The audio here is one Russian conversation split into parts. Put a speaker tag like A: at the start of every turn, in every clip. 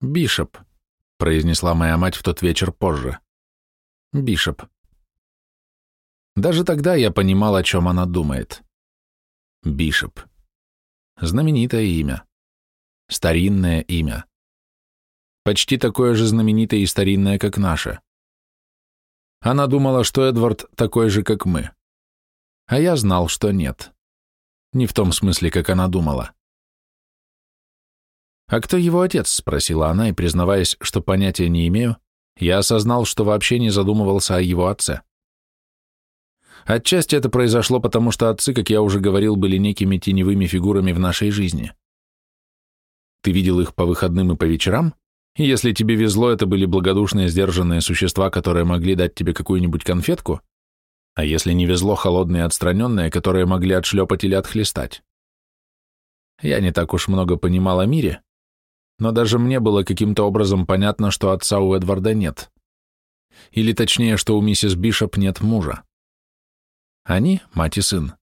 A: Бишоп, произнесла моя мать в тот вечер позже. Бишоп. Даже тогда я понимал, о чем она думает. Бишоп. Знаменитое имя. Старинное имя. Почти такое же знаменитое и старинное, как наше. Она думала, что Эдвард такой же, как мы. А я знал, что нет. Не в том смысле, как она думала. «А кто его отец?» — спросила она, и, признаваясь, что понятия не имею, я осознал, что вообще не задумывался о его отце. Отчасти это произошло потому, что отцы, как я уже говорил, были некими теневыми фигурами в нашей жизни. Ты видел их по выходным и по вечерам, и если тебе везло, это были благодушные, сдержанные существа, которые могли дать тебе какую-нибудь конфетку, а если не везло, холодные отстраненные, которые могли отшлепать или отхлестать. Я не так уж много понимал о мире, но даже мне было каким-то образом понятно, что отца у Эдварда нет. Или точнее, что у миссис Бишоп нет мужа. Они, мать и сын,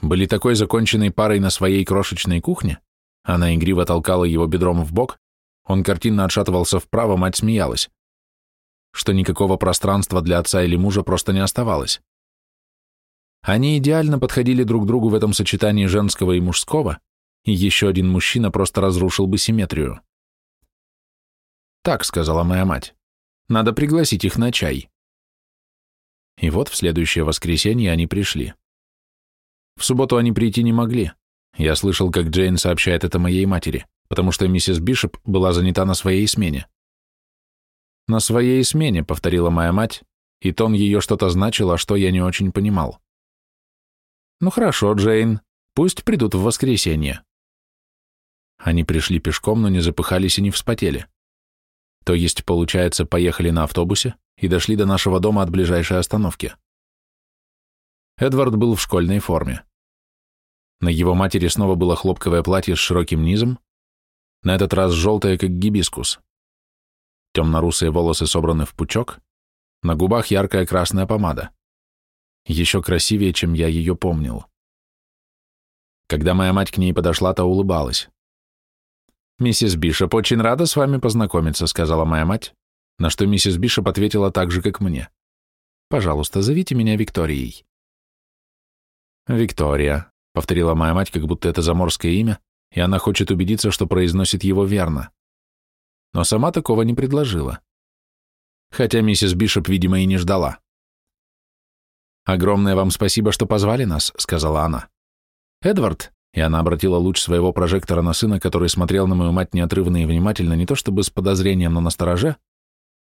A: были такой законченной парой на своей крошечной кухне, она игриво толкала его бедром в бок, он картинно отшатывался вправо, мать смеялась, что никакого пространства для отца или мужа просто не оставалось. Они идеально подходили друг другу в этом сочетании женского и мужского, и еще один мужчина просто разрушил бы симметрию. «Так», — сказала моя мать, — «надо пригласить их на чай». И вот в следующее воскресенье они пришли. В субботу они прийти не могли. Я слышал, как Джейн сообщает это моей матери, потому что миссис Бишоп была занята на своей смене. «На своей смене», — повторила моя мать, и тон ее что-то значил, а что я не очень понимал. «Ну хорошо, Джейн, пусть придут в воскресенье». Они пришли пешком, но не запыхались и не вспотели. То есть, получается, поехали на автобусе и дошли до нашего дома от ближайшей остановки. Эдвард был в школьной форме. На его матери снова было хлопковое платье с широким низом, на этот раз желтое, как гибискус. Темно-русые волосы собраны в пучок, на губах яркая красная помада. Еще красивее, чем я ее помнил. Когда моя мать к ней подошла, то улыбалась. «Миссис Бишоп, очень рада с вами познакомиться», — сказала моя мать, на что миссис Бишоп ответила так же, как мне. «Пожалуйста, зовите меня Викторией». «Виктория», — повторила моя мать, как будто это заморское имя, и она хочет убедиться, что произносит его верно. Но сама такого не предложила. Хотя миссис Бишоп, видимо, и не ждала. «Огромное вам спасибо, что позвали нас», — сказала она. «Эдвард, и она обратила луч своего прожектора на сына, который смотрел на мою мать неотрывно и внимательно, не то чтобы с подозрением, но настороже.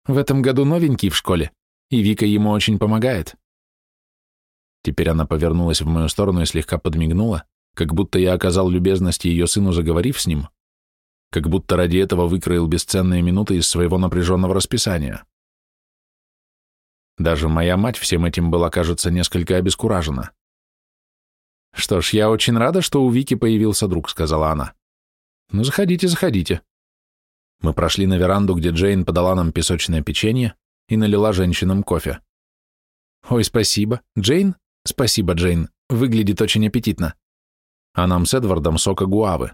A: В этом году новенький в школе, и Вика ему очень помогает. Теперь она повернулась в мою сторону и слегка подмигнула, как будто я оказал любезность ее сыну, заговорив с ним, как будто ради этого выкроил бесценные минуты из своего напряженного расписания. Даже моя мать всем этим была, кажется, несколько обескуражена. «Что ж, я очень рада, что у Вики появился друг», — сказала она. «Ну, заходите, заходите». Мы прошли на веранду, где Джейн подала нам песочное печенье и налила женщинам кофе. «Ой, спасибо. Джейн? Спасибо, Джейн. Выглядит очень аппетитно. А нам с Эдвардом сока гуавы».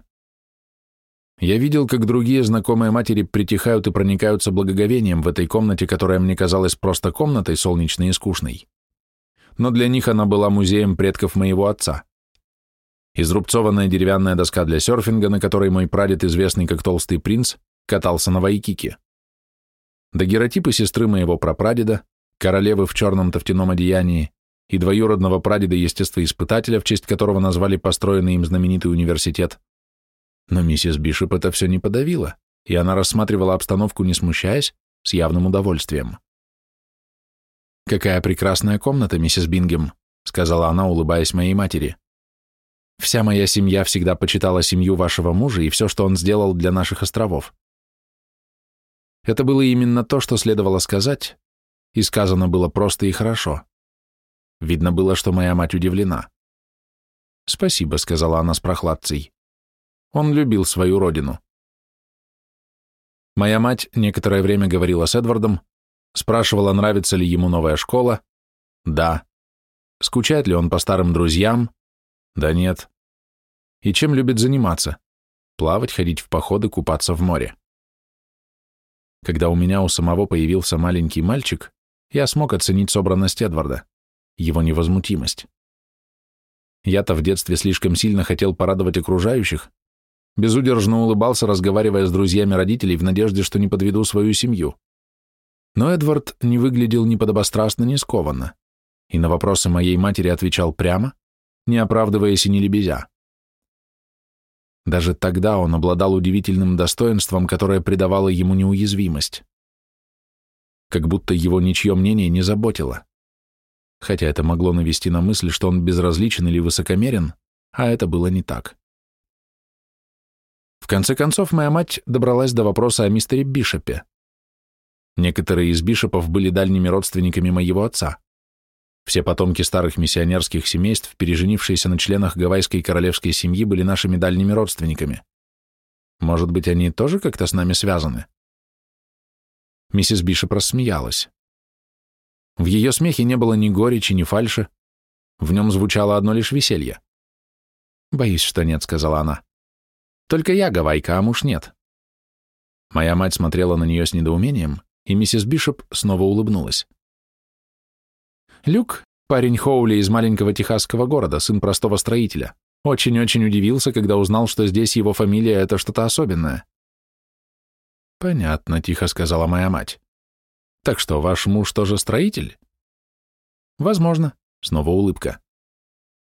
A: Я видел, как другие знакомые матери притихают и проникаются благоговением в этой комнате, которая мне казалась просто комнатой солнечной и скучной но для них она была музеем предков моего отца. Изрубцованная деревянная доска для серфинга, на которой мой прадед, известный как Толстый принц, катался на Вайкике. Дагеротипы сестры моего прапрадеда, королевы в черном тофтяном одеянии и двоюродного прадеда-естествоиспытателя, в честь которого назвали построенный им знаменитый университет. Но миссис Бишоп это все не подавила, и она рассматривала обстановку, не смущаясь, с явным удовольствием. «Какая прекрасная комната, миссис Бингем», — сказала она, улыбаясь моей матери. «Вся моя семья всегда почитала семью вашего мужа и все, что он сделал для наших островов». Это было именно то, что следовало сказать, и сказано было просто и хорошо. Видно было, что моя мать удивлена. «Спасибо», — сказала она с прохладцей. Он любил свою родину. Моя мать некоторое время говорила с Эдвардом, Спрашивала, нравится ли ему новая школа. Да. Скучает ли он по старым друзьям? Да нет. И чем любит заниматься? Плавать, ходить в походы, купаться в море. Когда у меня у самого появился маленький мальчик, я смог оценить собранность Эдварда, его невозмутимость. Я-то в детстве слишком сильно хотел порадовать окружающих, безудержно улыбался, разговаривая с друзьями родителей в надежде, что не подведу свою семью. Но Эдвард не выглядел ни подобострастно, ни скованно, и на вопросы моей матери отвечал прямо, не оправдываясь и не лебезя. Даже тогда он обладал удивительным достоинством, которое придавало ему неуязвимость. Как будто его ничье мнение не заботило. Хотя это могло навести на мысль, что он безразличен или высокомерен, а это было не так. В конце концов, моя мать добралась до вопроса о мистере Бишопе. Некоторые из Бишопов были дальними родственниками моего отца. Все потомки старых миссионерских семейств, переженившиеся на членах гавайской королевской семьи, были нашими дальними родственниками. Может быть, они тоже как-то с нами связаны? Миссис Бишоп рассмеялась. В ее смехе не было ни горечи, ни фальши. В нем звучало одно лишь веселье. «Боюсь, что нет», — сказала она. «Только я гавайка, а муж нет». Моя мать смотрела на нее с недоумением, и миссис Бишоп снова улыбнулась. Люк, парень Хоули из маленького техасского города, сын простого строителя, очень-очень удивился, когда узнал, что здесь его фамилия — это что-то особенное. «Понятно», — тихо сказала моя мать. «Так что, ваш муж тоже строитель?» «Возможно», — снова улыбка.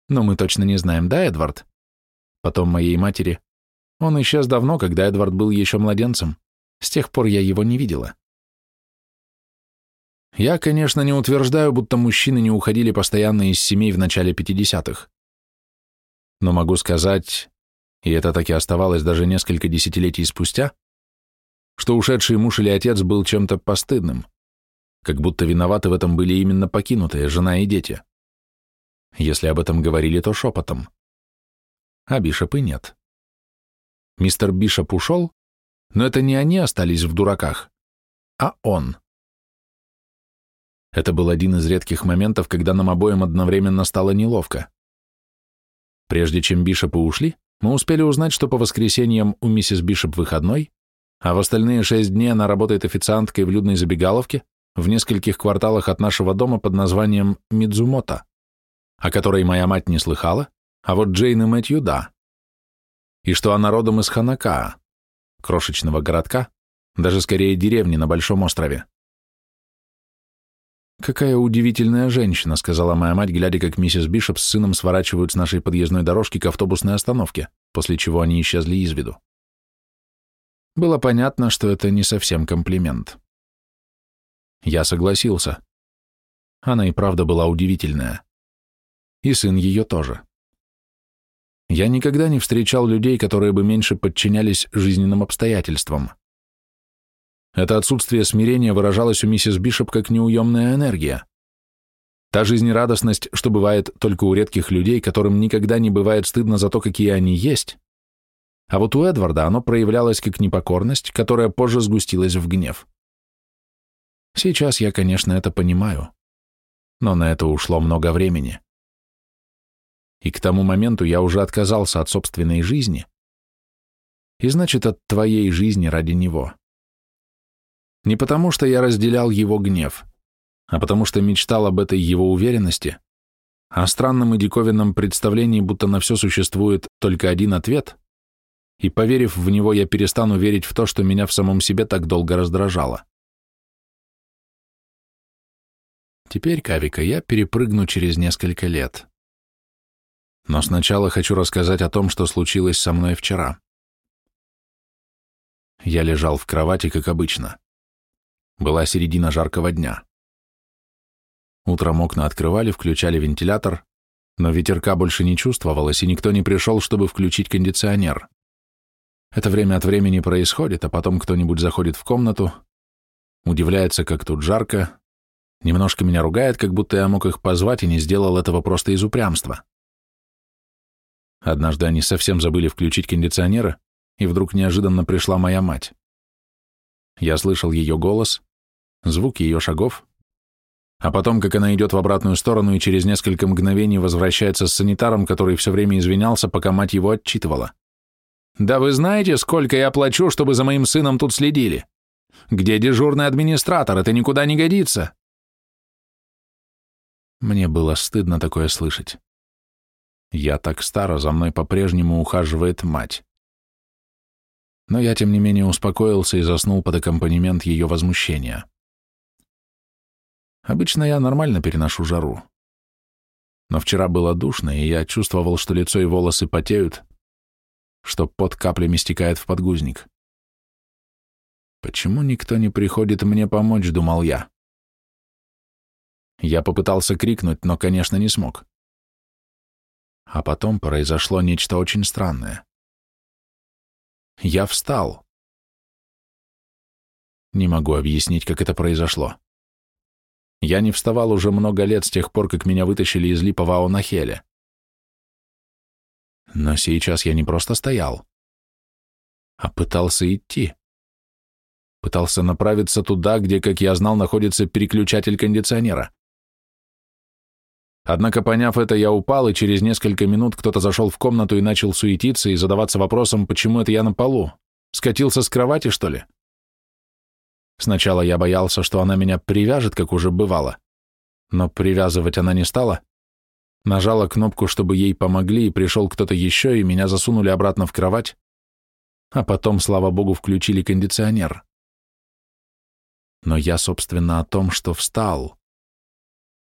A: «Но мы точно не знаем, да, Эдвард?» Потом моей матери. «Он исчез давно, когда Эдвард был еще младенцем. С тех пор я его не видела». Я, конечно, не утверждаю, будто мужчины не уходили постоянно из семей в начале 50-х. Но могу сказать, и это так и оставалось даже несколько десятилетий спустя, что ушедший муж или отец был чем-то постыдным, как будто виноваты в этом были именно покинутые жена и дети. Если об этом говорили, то шепотом. А Бишопы нет. Мистер Бишоп ушел, но это не они остались в дураках, а он. Это был один из редких моментов, когда нам обоим одновременно стало неловко. Прежде чем Бишопы ушли, мы успели узнать, что по воскресеньям у миссис Бишоп выходной, а в остальные шесть дней она работает официанткой в людной забегаловке в нескольких кварталах от нашего дома под названием Мидзумота, о которой моя мать не слыхала, а вот Джейн и Мэтью – да. И что она родом из Ханакаа, крошечного городка, даже скорее деревни на Большом острове. «Какая удивительная женщина», — сказала моя мать, глядя, как миссис Бишоп с сыном сворачивают с нашей подъездной дорожки к автобусной остановке, после чего они исчезли из виду. Было понятно, что это не совсем комплимент. Я согласился. Она и правда была удивительная. И сын ее тоже. Я никогда не встречал людей, которые бы меньше подчинялись жизненным обстоятельствам. Это отсутствие смирения выражалось у миссис Бишоп как неуемная энергия. Та жизнерадостность, что бывает только у редких людей, которым никогда не бывает стыдно за то, какие они есть. А вот у Эдварда оно проявлялось как непокорность, которая позже сгустилась в гнев. Сейчас я, конечно, это понимаю, но на это ушло много времени. И к тому моменту я уже отказался от собственной жизни, и значит, от твоей жизни ради него. Не потому, что я разделял его гнев, а потому что мечтал об этой его уверенности, о странном и диковинном представлении, будто на все существует только один ответ, и, поверив в него, я перестану верить в то, что меня в самом себе так долго раздражало. Теперь, Кавика, я перепрыгну через несколько лет. Но сначала хочу рассказать о том, что случилось со мной вчера. Я лежал в кровати, как обычно. Была середина жаркого дня. Утром окна открывали, включали вентилятор, но ветерка больше не чувствовалось, и никто не пришел, чтобы включить кондиционер. Это время от времени происходит, а потом кто-нибудь заходит в комнату, удивляется, как тут жарко, немножко меня ругает, как будто я мог их позвать и не сделал этого просто из упрямства. Однажды они совсем забыли включить кондиционеры, и вдруг неожиданно пришла моя мать. Я слышал ее голос, звук ее шагов, а потом, как она идет в обратную сторону и через несколько мгновений возвращается с санитаром, который все время извинялся, пока мать его отчитывала. «Да вы знаете, сколько я плачу, чтобы за моим сыном тут следили? Где дежурный администратор? Это никуда не годится!» Мне было стыдно такое слышать. Я так старо, за мной по-прежнему ухаживает мать. Но я, тем не менее, успокоился и заснул под аккомпанемент ее возмущения. Обычно я нормально переношу жару. Но вчера было душно, и я чувствовал, что лицо и волосы потеют, что под каплями стекает в подгузник. Почему никто не приходит мне помочь, думал я. Я попытался крикнуть, но, конечно, не смог. А потом произошло нечто очень странное. Я встал. Не могу объяснить, как это произошло. Я не вставал уже много лет с тех пор, как меня вытащили из липового на Хеле. Но сейчас я не просто стоял, а пытался идти. Пытался направиться туда, где, как я знал, находится переключатель кондиционера. Однако, поняв это, я упал, и через несколько минут кто-то зашел в комнату и начал суетиться и задаваться вопросом, почему это я на полу. Скатился с кровати, что ли? Сначала я боялся, что она меня привяжет, как уже бывало. Но привязывать она не стала. Нажала кнопку, чтобы ей помогли, и пришел кто-то еще, и меня засунули обратно в кровать. А потом, слава богу, включили кондиционер. Но я, собственно, о том, что встал.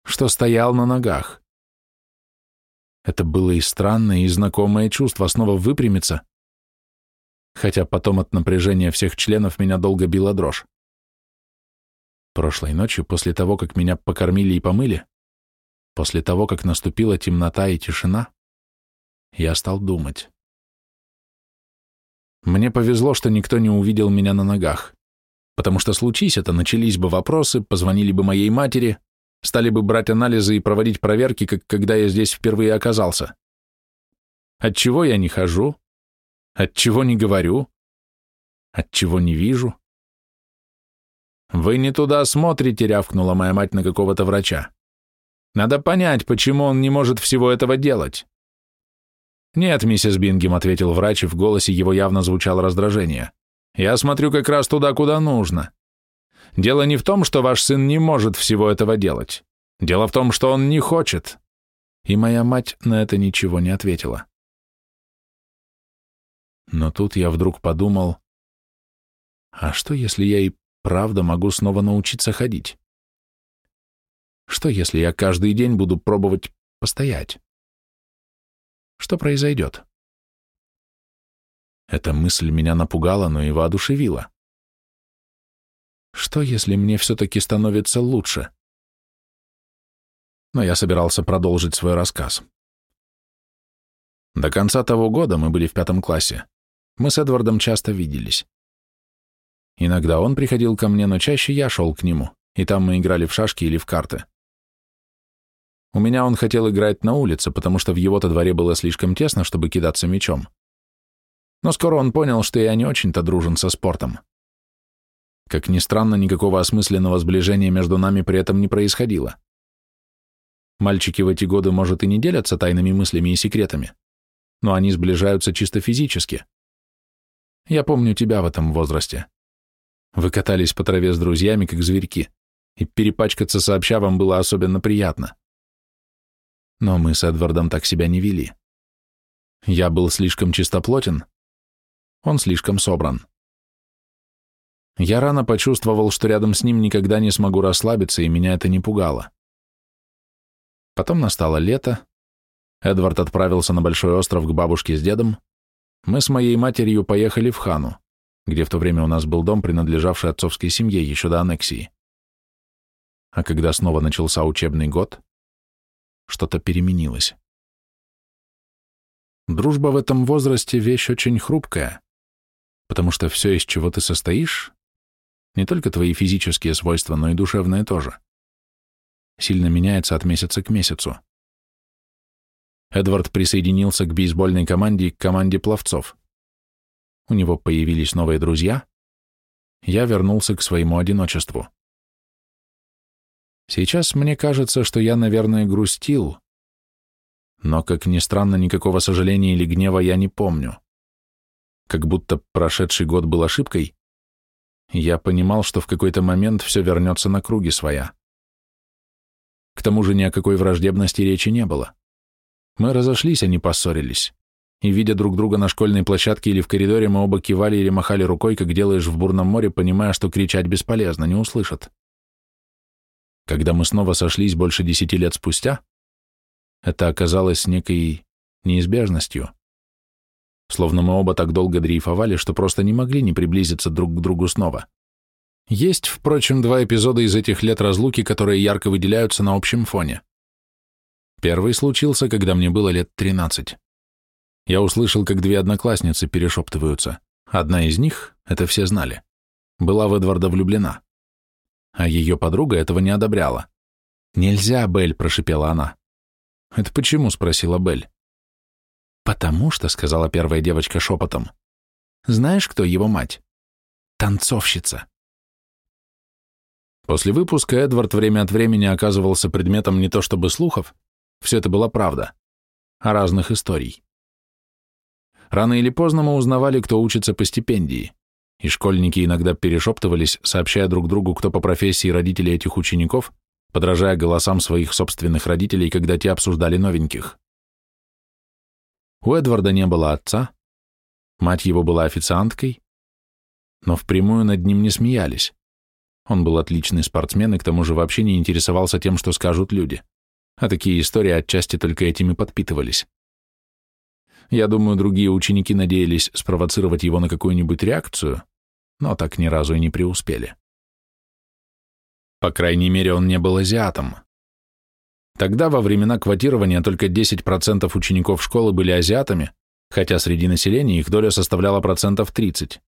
A: Что стоял на ногах. Это было и странное, и знакомое чувство снова выпрямиться, хотя потом от напряжения всех членов меня долго била дрожь. Прошлой ночью, после того, как меня покормили и помыли, после того, как наступила темнота и тишина, я стал думать. Мне повезло, что никто не увидел меня на ногах, потому что случись это, начались бы вопросы, позвонили бы моей матери, стали бы брать анализы и проводить проверки, как когда я здесь впервые оказался. Отчего я не хожу? Отчего не говорю? Отчего не вижу? «Вы не туда смотрите», — рявкнула моя мать на какого-то врача. «Надо понять, почему он не может всего этого делать». «Нет, миссис Бингем», — ответил врач, и в голосе его явно звучало раздражение. «Я смотрю как раз туда, куда нужно. Дело не в том, что ваш сын не может всего этого делать. Дело в том, что он не хочет». И моя мать на это ничего не ответила. Но тут я вдруг подумал, а что, если я и правда могу снова научиться ходить? Что, если я каждый день буду пробовать постоять? Что произойдет? Эта мысль меня напугала, но и воодушевила. Что, если мне все-таки становится лучше? Но я собирался продолжить свой рассказ. До конца того года мы были в пятом классе. Мы с Эдвардом часто виделись. Иногда он приходил ко мне, но чаще я шел к нему, и там мы играли в шашки или в карты. У меня он хотел играть на улице, потому что в его-то дворе было слишком тесно, чтобы кидаться мячом. Но скоро он понял, что я не очень-то дружен со спортом. Как ни странно, никакого осмысленного сближения между нами при этом не происходило. Мальчики в эти годы, может, и не делятся тайными мыслями и секретами, но они сближаются чисто физически. Я помню тебя в этом возрасте. Вы катались по траве с друзьями, как зверьки, и перепачкаться сообща вам было особенно приятно. Но мы с Эдвардом так себя не вели. Я был слишком чистоплотен, он слишком собран. Я рано почувствовал, что рядом с ним никогда не смогу расслабиться, и меня это не пугало. Потом настало лето, Эдвард отправился на большой остров к бабушке с дедом, мы с моей матерью поехали в Хану где в то время у нас был дом, принадлежавший отцовской семье еще до аннексии. А когда снова начался учебный год, что-то переменилось. Дружба в этом возрасте — вещь очень хрупкая, потому что все, из чего ты состоишь, не только твои физические свойства, но и душевные тоже, сильно меняется от месяца к месяцу. Эдвард присоединился к бейсбольной команде и к команде пловцов у него появились новые друзья, я вернулся к своему одиночеству. Сейчас мне кажется, что я, наверное, грустил, но, как ни странно, никакого сожаления или гнева я не помню. Как будто прошедший год был ошибкой, Я понимал, что в какой-то момент все вернется на круги своя. К тому же ни о какой враждебности речи не было. Мы разошлись, а не поссорились. И, видя друг друга на школьной площадке или в коридоре, мы оба кивали или махали рукой, как делаешь в бурном море, понимая, что кричать бесполезно, не услышат. Когда мы снова сошлись больше десяти лет спустя, это оказалось некой неизбежностью. Словно мы оба так долго дрейфовали, что просто не могли не приблизиться друг к другу снова. Есть, впрочем, два эпизода из этих лет разлуки, которые ярко выделяются на общем фоне. Первый случился, когда мне было лет тринадцать. Я услышал, как две одноклассницы перешептываются. Одна из них, это все знали, была в Эдварда влюблена. А ее подруга этого не одобряла. «Нельзя, Белль», — прошипела она. «Это почему?» — спросила Белль. «Потому что», — сказала первая девочка шепотом, — «знаешь, кто его мать? Танцовщица». После выпуска Эдвард время от времени оказывался предметом не то чтобы слухов, все это была правда, а разных историй. Рано или поздно мы узнавали, кто учится по стипендии, и школьники иногда перешептывались, сообщая друг другу, кто по профессии родители этих учеников, подражая голосам своих собственных родителей, когда те обсуждали новеньких. У Эдварда не было отца, мать его была официанткой, но впрямую над ним не смеялись. Он был отличный спортсмен и к тому же вообще не интересовался тем, что скажут люди. А такие истории отчасти только этими подпитывались. Я думаю, другие ученики надеялись спровоцировать его на какую-нибудь реакцию, но так ни разу и не преуспели. По крайней мере, он не был азиатом. Тогда, во времена квотирования, только 10% учеников школы были азиатами, хотя среди населения их доля составляла процентов 30.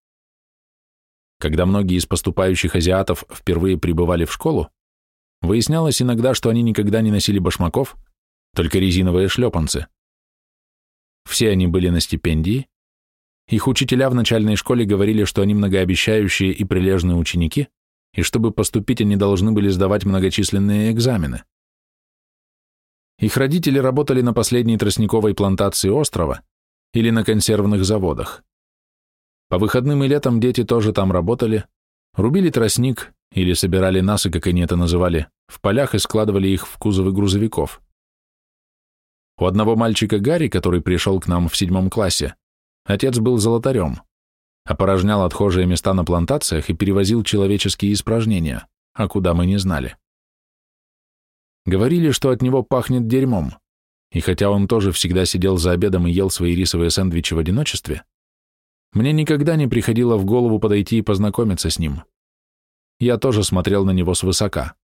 A: Когда многие из поступающих азиатов впервые прибывали в школу, выяснялось иногда, что они никогда не носили башмаков, только резиновые шлепанцы. Все они были на стипендии. Их учителя в начальной школе говорили, что они многообещающие и прилежные ученики, и чтобы поступить, они должны были сдавать многочисленные экзамены. Их родители работали на последней тростниковой плантации острова или на консервных заводах. По выходным и летом дети тоже там работали, рубили тростник или собирали насы, как они это называли, в полях и складывали их в кузовы грузовиков. У одного мальчика Гарри, который пришел к нам в седьмом классе, отец был золотарем опорожнял отхожие места на плантациях и перевозил человеческие испражнения, а куда мы не знали. Говорили, что от него пахнет дерьмом, и хотя он тоже всегда сидел за обедом и ел свои рисовые сэндвичи в одиночестве, мне никогда не приходило в голову подойти и познакомиться с ним. Я тоже смотрел на него свысока.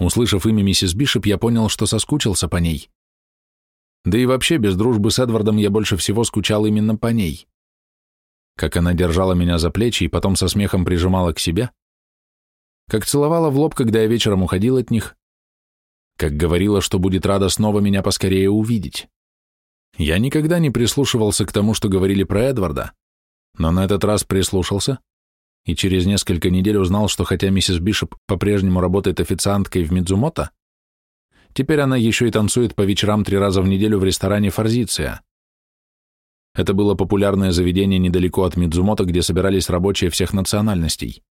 A: Услышав имя миссис Бишоп, я понял, что соскучился по ней. Да и вообще, без дружбы с Эдвардом я больше всего скучал именно по ней. Как она держала меня за плечи и потом со смехом прижимала к себе, как целовала в лоб, когда я вечером уходил от них, как говорила, что будет рада снова меня поскорее увидеть. Я никогда не прислушивался к тому, что говорили про Эдварда, но на этот раз прислушался и через несколько недель узнал, что хотя миссис Бишоп по-прежнему работает официанткой в Мидзумото, теперь она еще и танцует по вечерам три раза в неделю в ресторане «Форзиция». Это было популярное заведение недалеко от Мидзумото, где собирались рабочие всех национальностей.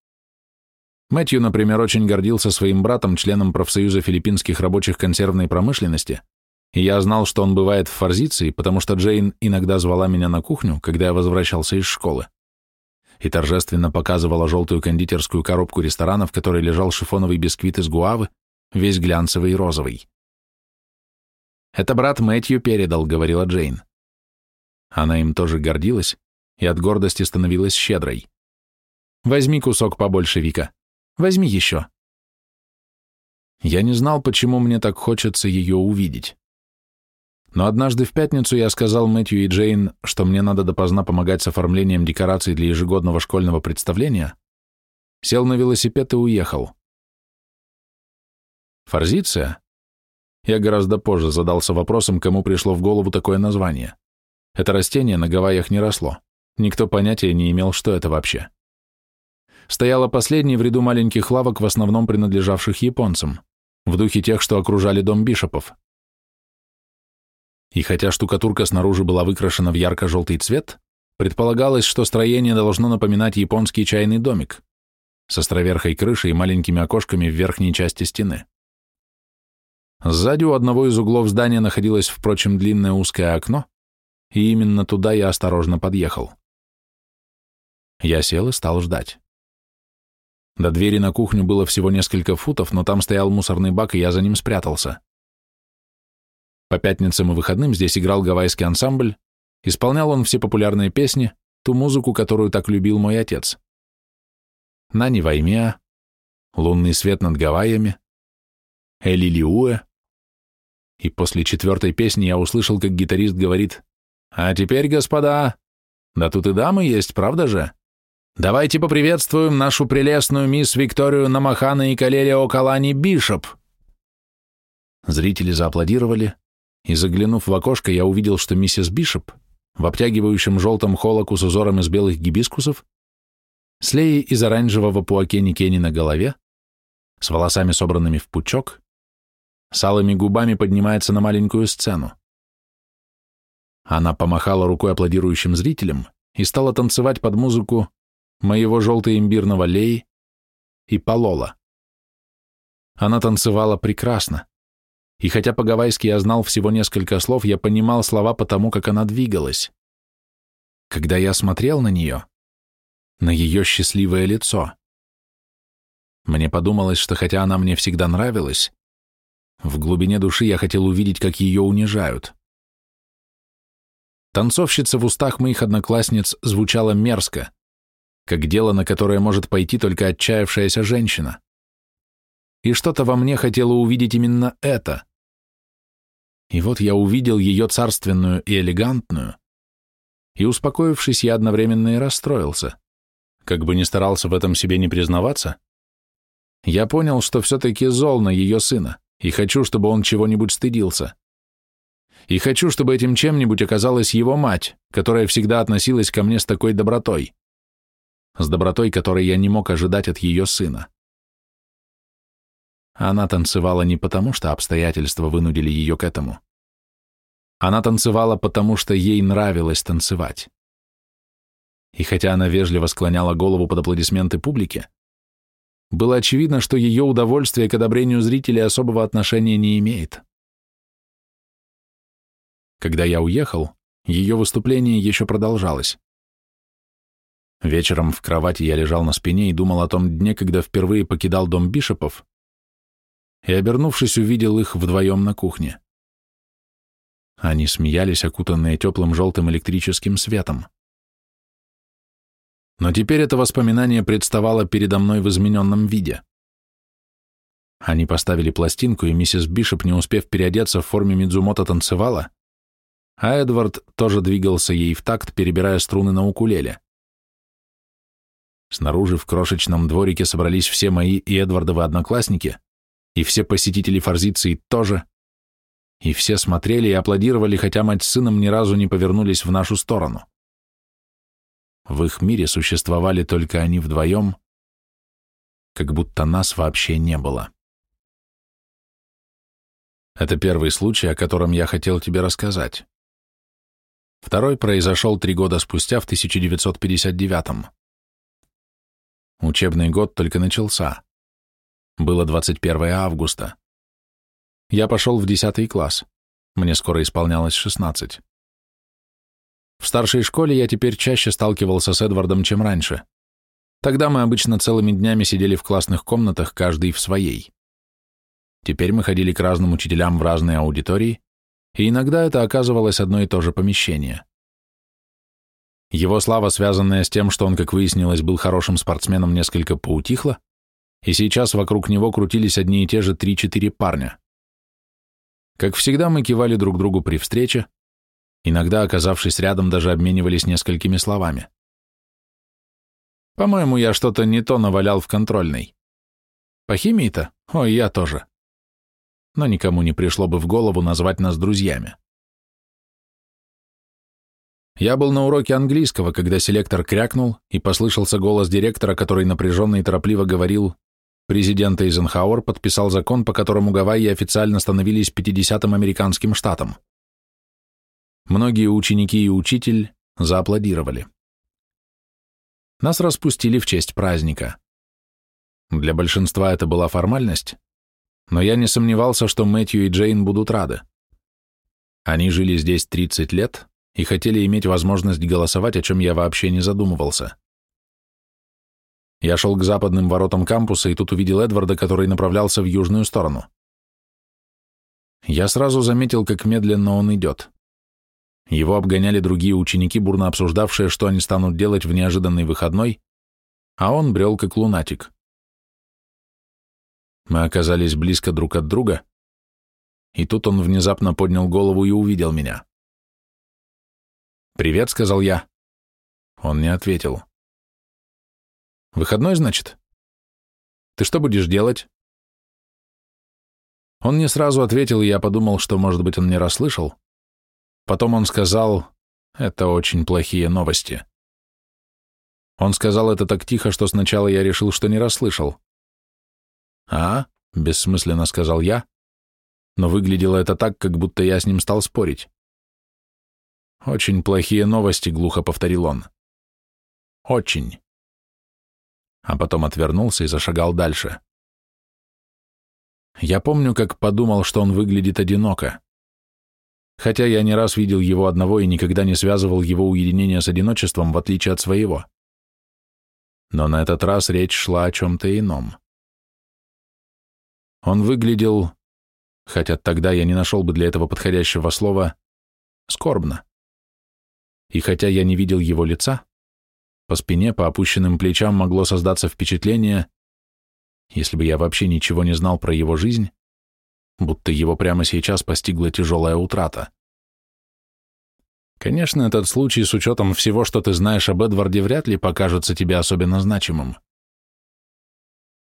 A: Мэтью, например, очень гордился своим братом, членом профсоюза филиппинских рабочих консервной промышленности, и я знал, что он бывает в Форзиции, потому что Джейн иногда звала меня на кухню, когда я возвращался из школы, и торжественно показывала желтую кондитерскую коробку ресторана, в которой лежал шифоновый бисквит из гуавы, весь глянцевый и розовый. «Это брат Мэтью передал», — говорила Джейн. Она им тоже гордилась и от гордости становилась щедрой. «Возьми кусок побольше, Вика. Возьми еще». Я не знал, почему мне так хочется ее увидеть. Но однажды в пятницу я сказал Мэтью и Джейн, что мне надо допоздна помогать с оформлением декораций для ежегодного школьного представления, сел на велосипед и уехал. Форзиция? Я гораздо позже задался вопросом, кому пришло в голову такое название. Это растение на Гавайях не росло. Никто понятия не имел, что это вообще. Стояло последнее в ряду маленьких лавок, в основном принадлежавших японцам, в духе тех, что окружали дом бишопов. И хотя штукатурка снаружи была выкрашена в ярко-желтый цвет, Предполагалось, что строение должно напоминать японский чайный домик с островерхой крышей и маленькими окошками в верхней части стены. Сзади у одного из углов здания находилось, впрочем, длинное узкое окно, и именно туда я осторожно подъехал. Я сел и стал ждать. До двери на кухню было всего несколько футов, но там стоял мусорный бак, и я за ним спрятался. По пятницам и выходным здесь играл гавайский ансамбль, исполнял он все популярные песни, ту музыку, которую так любил мой отец. «Нани Ваймеа», «Лунный свет над Гавайями», «Элилиуэ», и после четвертой песни я услышал, как гитарист говорит «А теперь, господа, да тут и дамы есть, правда же? Давайте поприветствуем нашу прелестную мисс Викторию Намахана и Калелия Окалани Бишоп». Зрители зааплодировали, и, заглянув в окошко, я увидел, что миссис Бишоп в обтягивающем желтом холоку с узором из белых гибискусов, с леей из оранжевого пуакени-кени на голове, с волосами собранными в пучок, с алыми губами поднимается на маленькую сцену. Она помахала рукой аплодирующим зрителям и стала танцевать под музыку моего желто-имбирного лей и полола. Она танцевала прекрасно, и хотя по-гавайски я знал всего несколько слов, я понимал слова потому, как она двигалась. Когда я смотрел на нее, на ее счастливое лицо, мне подумалось, что хотя она мне всегда нравилась, в глубине души я хотел увидеть, как ее унижают. Танцовщица в устах моих одноклассниц звучала мерзко, как дело, на которое может пойти только отчаявшаяся женщина. И что-то во мне хотело увидеть именно это. И вот я увидел ее царственную и элегантную, и, успокоившись, я одновременно и расстроился. Как бы ни старался в этом себе не признаваться, я понял, что все-таки зол на ее сына и хочу, чтобы он чего-нибудь стыдился. И хочу, чтобы этим чем-нибудь оказалась его мать, которая всегда относилась ко мне с такой добротой. С добротой, которой я не мог ожидать от ее сына. Она танцевала не потому, что обстоятельства вынудили ее к этому. Она танцевала потому, что ей нравилось танцевать. И хотя она вежливо склоняла голову под аплодисменты публики, было очевидно, что ее удовольствие к одобрению зрителей особого отношения не имеет. Когда я уехал, ее выступление еще продолжалось. Вечером в кровати я лежал на спине и думал о том дне, когда впервые покидал дом Бишопов, и, обернувшись, увидел их вдвоем на кухне. Они смеялись, окутанные теплым желтым электрическим светом. Но теперь это воспоминание представало передо мной в измененном виде. Они поставили пластинку, и миссис Бишоп, не успев переодеться в форме Мидзумото, танцевала, а Эдвард тоже двигался ей в такт, перебирая струны на укулеле. Снаружи в крошечном дворике собрались все мои и Эдвардовы одноклассники, и все посетители форзиции тоже, и все смотрели и аплодировали, хотя мать с сыном ни разу не повернулись в нашу сторону. В их мире существовали только они вдвоем, как будто нас вообще не было. Это первый случай, о котором я хотел тебе рассказать. Второй произошел три года спустя, в 1959-м. Учебный год только начался. Было 21 августа. Я пошел в 10 класс. Мне скоро исполнялось 16. В старшей школе я теперь чаще сталкивался с Эдвардом, чем раньше. Тогда мы обычно целыми днями сидели в классных комнатах, каждый в своей. Теперь мы ходили к разным учителям в разные аудитории, и иногда это оказывалось одно и то же помещение. Его слава, связанная с тем, что он, как выяснилось, был хорошим спортсменом, несколько поутихла, и сейчас вокруг него крутились одни и те же три-четыре парня. Как всегда, мы кивали друг другу при встрече, Иногда, оказавшись рядом, даже обменивались несколькими словами. По-моему, я что-то не то навалял в контрольной. По химии-то? Ой, я тоже. Но никому не пришло бы в голову назвать нас друзьями. Я был на уроке английского, когда селектор крякнул, и послышался голос директора, который напряженно и торопливо говорил, президент Эйзенхауэр подписал закон, по которому Гавайи официально становились 50-м американским штатом. Многие ученики и учитель зааплодировали. Нас распустили в честь праздника. Для большинства это была формальность, но я не сомневался, что Мэтью и Джейн будут рады. Они жили здесь 30 лет и хотели иметь возможность голосовать, о чем я вообще не задумывался. Я шел к западным воротам кампуса и тут увидел Эдварда, который направлялся в южную сторону. Я сразу заметил, как медленно он идет. Его обгоняли другие ученики, бурно обсуждавшие, что они станут делать в неожиданный выходной, а он брел как лунатик. Мы оказались близко друг от друга, и тут он внезапно поднял голову и увидел меня. «Привет», — сказал я. Он не ответил. «Выходной, значит? Ты что будешь делать?» Он не сразу ответил, и я подумал, что, может быть, он не расслышал. Потом он сказал, это очень плохие новости. Он сказал это так тихо, что сначала я решил, что не расслышал. «А?» — бессмысленно сказал я, но выглядело это так, как будто я с ним стал спорить. «Очень плохие новости», — глухо повторил он. «Очень». А потом отвернулся и зашагал дальше. Я помню, как подумал, что он выглядит одиноко. Хотя я не раз видел его одного и никогда не связывал его уединение с одиночеством, в отличие от своего. Но на этот раз речь шла о чем-то ином. Он выглядел, хотя тогда я не нашел бы для этого подходящего слова, скорбно. И хотя я не видел его лица, по спине, по опущенным плечам могло создаться впечатление, если бы я вообще ничего не знал про его жизнь, будто его прямо сейчас постигла тяжелая утрата. Конечно, этот случай с учетом всего, что ты знаешь об Эдварде, вряд ли покажется тебе особенно значимым.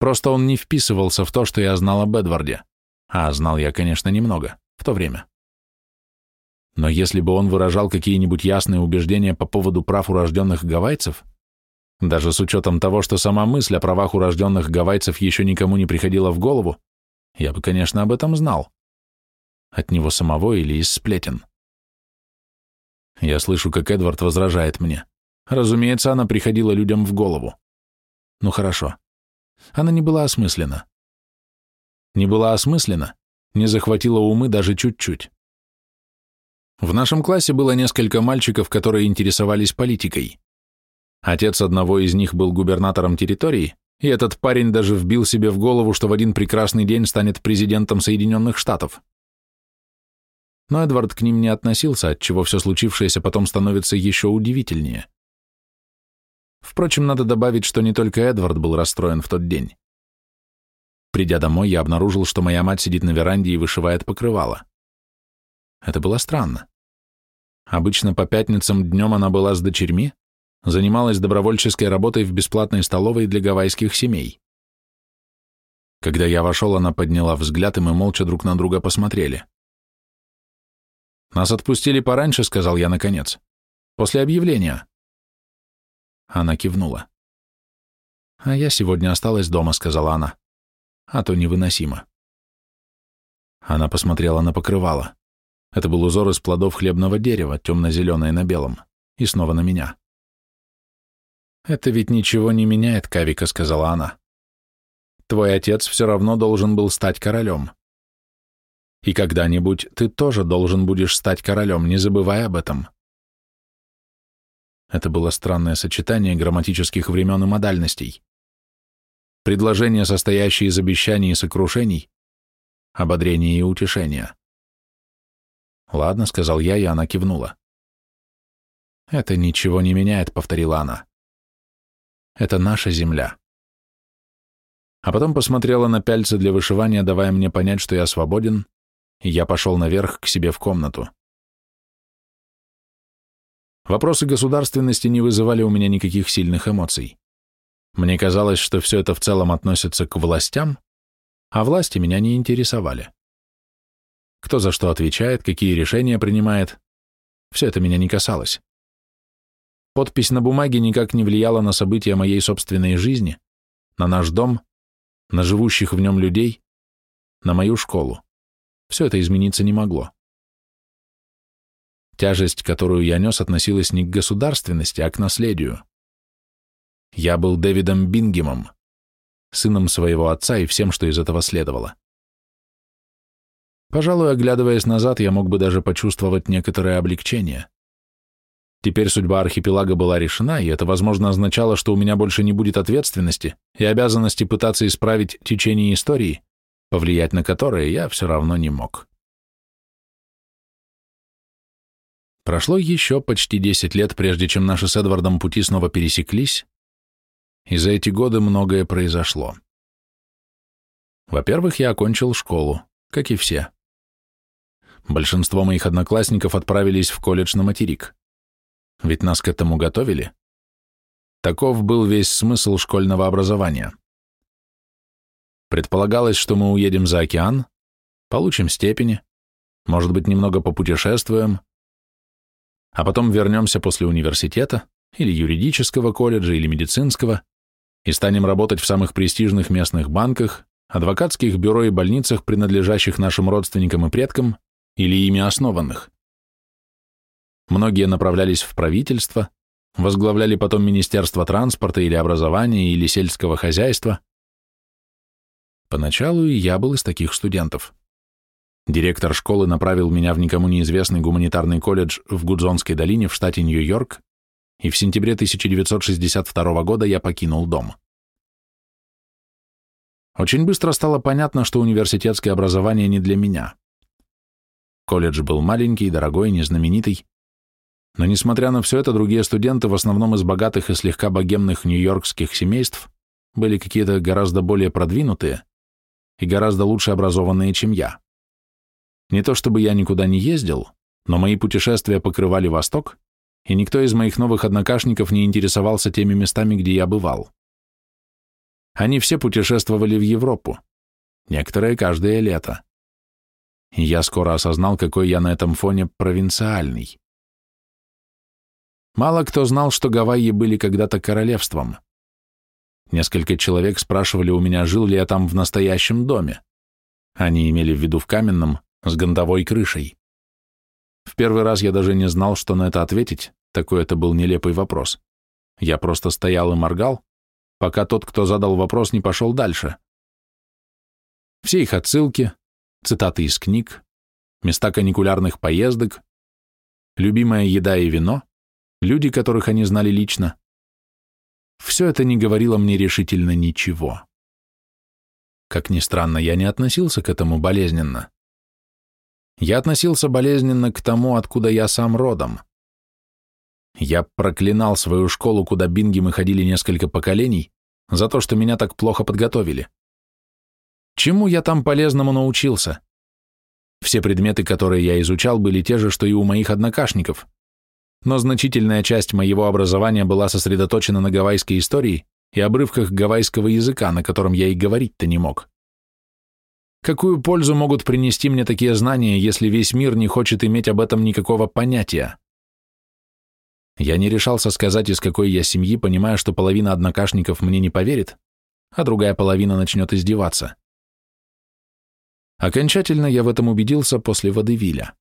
A: Просто он не вписывался в то, что я знал об Эдварде, а знал я, конечно, немного в то время. Но если бы он выражал какие-нибудь ясные убеждения по поводу прав урожденных гавайцев, даже с учетом того, что сама мысль о правах урожденных гавайцев еще никому не приходила в голову, я бы, конечно, об этом знал. От него самого или из сплетен. Я слышу, как Эдвард возражает мне. Разумеется, она приходила людям в голову. Ну хорошо. Она не была осмыслена. Не была осмыслена, не захватила умы даже чуть-чуть. В нашем классе было несколько мальчиков, которые интересовались политикой. Отец одного из них был губернатором территории, и этот парень даже вбил себе в голову, что в один прекрасный день станет президентом Соединенных Штатов. Но Эдвард к ним не относился, отчего все случившееся потом становится еще удивительнее. Впрочем, надо добавить, что не только Эдвард был расстроен в тот день. Придя домой, я обнаружил, что моя мать сидит на веранде и вышивает покрывало. Это было странно. Обычно по пятницам днем она была с дочерьми, занималась добровольческой работой в бесплатной столовой для гавайских семей. Когда я вошел, она подняла взгляд, и мы молча друг на друга посмотрели. «Нас отпустили пораньше», — сказал я наконец. «После объявления». Она кивнула. «А я сегодня осталась дома», — сказала она. «А то невыносимо». Она посмотрела на покрывало. Это был узор из плодов хлебного дерева, темно-зеленое на белом. И снова на меня. «Это ведь ничего не меняет, Кавика», — сказала она. «Твой отец все равно должен был стать королем. И когда-нибудь ты тоже должен будешь стать королем, не забывай об этом». Это было странное сочетание грамматических времен и модальностей. Предложение, состоящее из обещаний и сокрушений, ободрения и утешения. «Ладно», — сказал я, и она кивнула. «Это ничего не меняет», — повторила она. Это наша земля. А потом посмотрела на пяльцы для вышивания, давая мне понять, что я свободен, и я пошел наверх к себе в комнату. Вопросы государственности не вызывали у меня никаких сильных эмоций. Мне казалось, что все это в целом относится к властям, а власти меня не интересовали. Кто за что отвечает, какие решения принимает, все это меня не касалось. Подпись на бумаге никак не влияла на события моей собственной жизни, на наш дом, на живущих в нем людей, на мою школу. Все это измениться не могло. Тяжесть, которую я нес, относилась не к государственности, а к наследию. Я был Дэвидом Бингемом, сыном своего отца и всем, что из этого следовало. Пожалуй, оглядываясь назад, я мог бы даже почувствовать некоторое облегчение. Теперь судьба архипелага была решена, и это, возможно, означало, что у меня больше не будет ответственности и обязанности пытаться исправить течение истории, повлиять на которое я все равно не мог. Прошло еще почти 10 лет, прежде чем наши с Эдвардом пути снова пересеклись, и за эти годы многое произошло. Во-первых, я окончил школу, как и все. Большинство моих одноклассников отправились в колледж на материк. Ведь нас к этому готовили. Таков был весь смысл школьного образования. Предполагалось, что мы уедем за океан, получим степени, может быть, немного попутешествуем, а потом вернемся после университета или юридического колледжа или медицинского и станем работать в самых престижных местных банках, адвокатских бюро и больницах, принадлежащих нашим родственникам и предкам или ими основанных. Многие направлялись в правительство, возглавляли потом Министерство транспорта или образования или сельского хозяйства. Поначалу я был из таких студентов. Директор школы направил меня в никому неизвестный гуманитарный колледж в Гудзонской долине в штате Нью-Йорк, и в сентябре 1962 года я покинул дом. Очень быстро стало понятно, что университетское образование не для меня. Колледж был маленький, дорогой, незнаменитый, но, несмотря на все это, другие студенты, в основном из богатых и слегка богемных нью-йоркских семейств, были какие-то гораздо более продвинутые и гораздо лучше образованные, чем я. Не то чтобы я никуда не ездил, но мои путешествия покрывали Восток, и никто из моих новых однокашников не интересовался теми местами, где я бывал. Они все путешествовали в Европу, некоторые каждое лето. Я скоро осознал, какой я на этом фоне провинциальный. Мало кто знал, что Гавайи были когда-то королевством. Несколько человек спрашивали у меня, жил ли я там в настоящем доме. Они имели в виду в каменном, с гондовой крышей. В первый раз я даже не знал, что на это ответить, такой это был нелепый вопрос. Я просто стоял и моргал, пока тот, кто задал вопрос, не пошел дальше. Все их отсылки, цитаты из книг, места каникулярных поездок, любимая еда и вино, люди, которых они знали лично. Все это не говорило мне решительно ничего. Как ни странно, я не относился к этому болезненно. Я относился болезненно к тому, откуда я сам родом. Я проклинал свою школу, куда бинги мы ходили несколько поколений, за то, что меня так плохо подготовили. Чему я там полезному научился? Все предметы, которые я изучал, были те же, что и у моих однокашников, но значительная часть моего образования была сосредоточена на гавайской истории и обрывках гавайского языка, на котором я и говорить-то не мог. Какую пользу могут принести мне такие знания, если весь мир не хочет иметь об этом никакого понятия? Я не решался сказать, из какой я семьи, понимая, что половина однокашников мне не поверит, а другая половина начнет издеваться. Окончательно я в этом убедился после водевиля.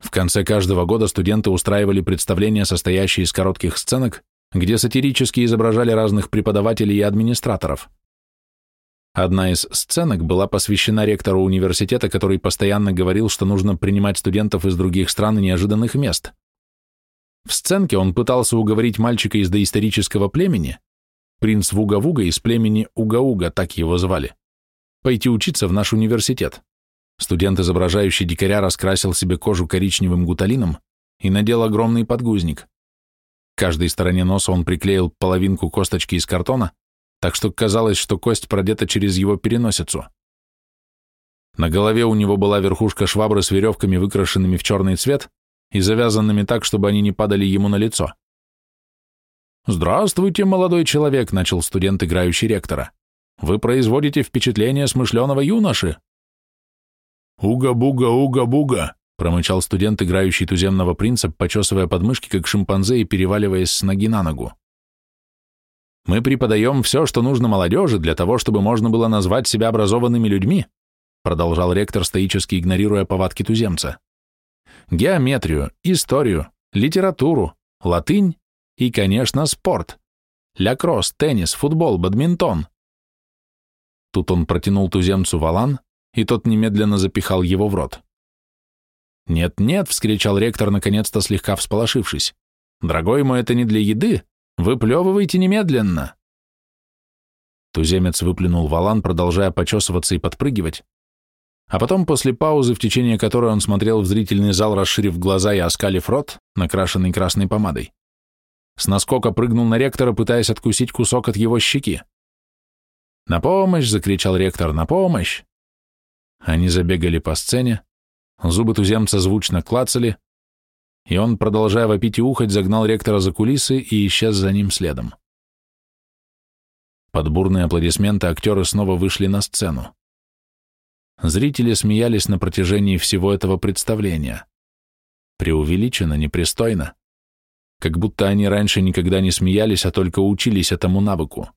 A: В конце каждого года студенты устраивали представления, состоящие из коротких сценок, где сатирически изображали разных преподавателей и администраторов. Одна из сценок была посвящена ректору университета, который постоянно говорил, что нужно принимать студентов из других стран и неожиданных мест. В сценке он пытался уговорить мальчика из доисторического племени, принц Вуга-Вуга из племени Уга-Уга, так его звали, пойти учиться в наш университет. Студент, изображающий дикаря, раскрасил себе кожу коричневым гуталином и надел огромный подгузник. К каждой стороне носа он приклеил половинку косточки из картона, так что казалось, что кость продета через его переносицу. На голове у него была верхушка швабры с веревками, выкрашенными в черный цвет и завязанными так, чтобы они не падали ему на лицо. «Здравствуйте, молодой человек», — начал студент, играющий ректора. «Вы производите впечатление смышленого юноши». «Уга-буга, уга-буга», — промычал студент, играющий туземного принца, почесывая подмышки, как шимпанзе, и переваливаясь с ноги на ногу. Мы преподаем все, что нужно молодежи, для того, чтобы можно было назвать себя образованными людьми, продолжал ректор, стоически игнорируя повадки туземца. геометрию, историю, литературу, латынь и, конечно, спорт. Лякросс, теннис, футбол, бадминтон. Тут он протянул туземцу валан, и тот немедленно запихал его в рот. «Нет-нет», — вскричал ректор, наконец-то слегка всполошившись. «Дорогой мой, это не для еды. Выплевывайте немедленно». Туземец выплюнул валан, продолжая почесываться и подпрыгивать, а потом, после паузы, в течение которой он смотрел в зрительный зал, расширив глаза и оскалив рот, накрашенный красной помадой, с наскока прыгнул на ректора, пытаясь откусить кусок от его щеки. «На помощь!» — закричал ректор, «на помощь!» Они забегали по сцене, зубы туземца звучно клацали, и он, продолжая вопить и ухать, загнал ректора за кулисы и исчез за ним следом. Под бурные аплодисменты актеры снова вышли на сцену. Зрители смеялись на протяжении всего этого представления. Преувеличенно, непристойно. Как будто они раньше никогда не смеялись, а только учились этому навыку.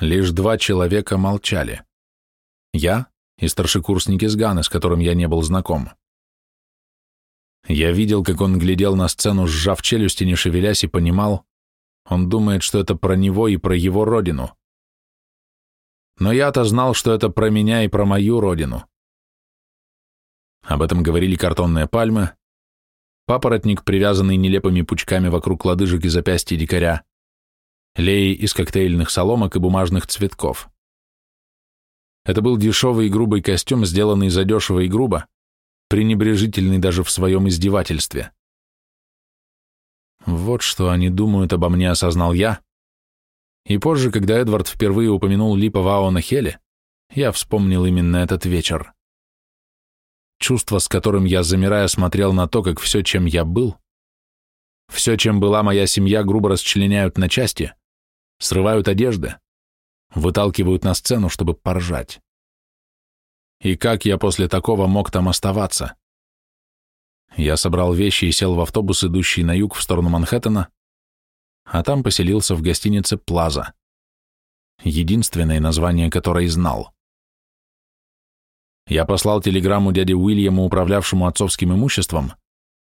A: Лишь два человека молчали. Я и старшекурсник из Ганы, с которым я не был знаком. Я видел, как он глядел на сцену, сжав челюсти, не шевелясь, и понимал, он думает, что это про него и про его родину. Но я-то знал, что это про меня и про мою родину. Об этом говорили картонные пальмы, папоротник, привязанный нелепыми пучками вокруг лодыжек и запястья дикаря, леи из коктейльных соломок и бумажных цветков. Это был дешевый и грубый костюм, сделанный задешево и грубо, пренебрежительный даже в своем издевательстве. Вот что они думают обо мне, осознал я, и позже, когда Эдвард впервые упомянул Липа Ваона Хеле, я вспомнил именно этот вечер. Чувство, с которым я, замирая, смотрел на то, как все, чем я был, все, чем была моя семья, грубо расчленяют на части, срывают одежды, выталкивают на сцену, чтобы поржать. И как я после такого мог там оставаться? Я собрал вещи и сел в автобус, идущий на юг в сторону Манхэттена, а там поселился в гостинице «Плаза», единственное название которой знал. Я послал телеграмму дяде Уильяму, управлявшему отцовским имуществом,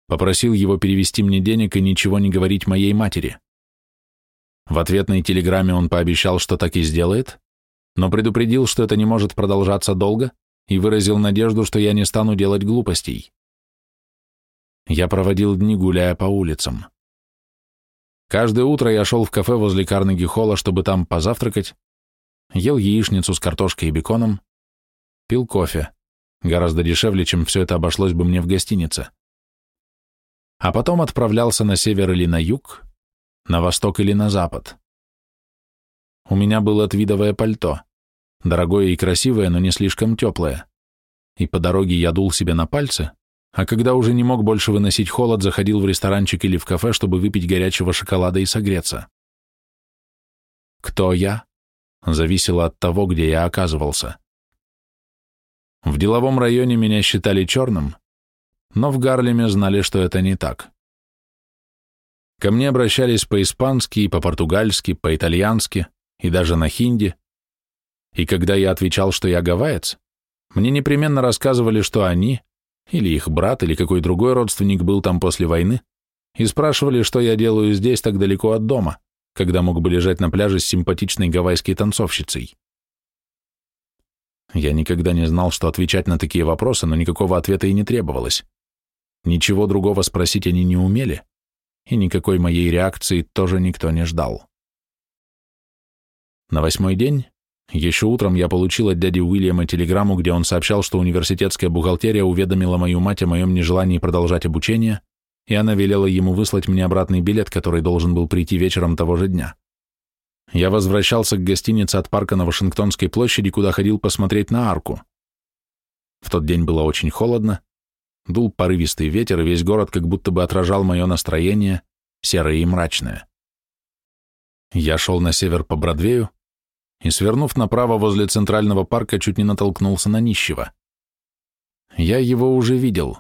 A: попросил его перевести мне денег и ничего не говорить моей матери. В ответной телеграмме он пообещал, что так и сделает, но предупредил, что это не может продолжаться долго, и выразил надежду, что я не стану делать глупостей. Я проводил дни, гуляя по улицам. Каждое утро я шел в кафе возле Карнеги-холла, чтобы там позавтракать, ел яичницу с картошкой и беконом, пил кофе, гораздо дешевле, чем все это обошлось бы мне в гостинице. А потом отправлялся на север или на юг, на восток или на запад. У меня было твидовое пальто, дорогое и красивое, но не слишком теплое, и по дороге я дул себе на пальцы, а когда уже не мог больше выносить холод, заходил в ресторанчик или в кафе, чтобы выпить горячего шоколада и согреться. Кто я? Зависело от того, где я оказывался. В деловом районе меня считали черным, но в Гарлеме знали, что это не так. Ко мне обращались по-испански, по-португальски, по-итальянски и даже на хинди, и когда я отвечал, что я гавайец, мне непременно рассказывали, что они, или их брат, или какой другой родственник был там после войны, и спрашивали, что я делаю здесь так далеко от дома, когда мог бы лежать на пляже с симпатичной гавайской танцовщицей. Я никогда не знал, что отвечать на такие вопросы, но никакого ответа и не требовалось. Ничего другого спросить они не умели, и никакой моей реакции тоже никто не ждал. На восьмой день еще утром я получил от дяди Уильяма телеграмму, где он сообщал, что университетская бухгалтерия уведомила мою мать о моем нежелании продолжать обучение, и она велела ему выслать мне обратный билет, который должен был прийти вечером того же дня. Я возвращался к гостинице от парка на Вашингтонской площади, куда ходил посмотреть на арку. В тот день было очень холодно, дул порывистый ветер, и весь город как будто бы отражал мое настроение, серое и мрачное. Я шел на север по Бродвею, и, свернув направо возле Центрального парка, чуть не натолкнулся на нищего. Я его уже видел.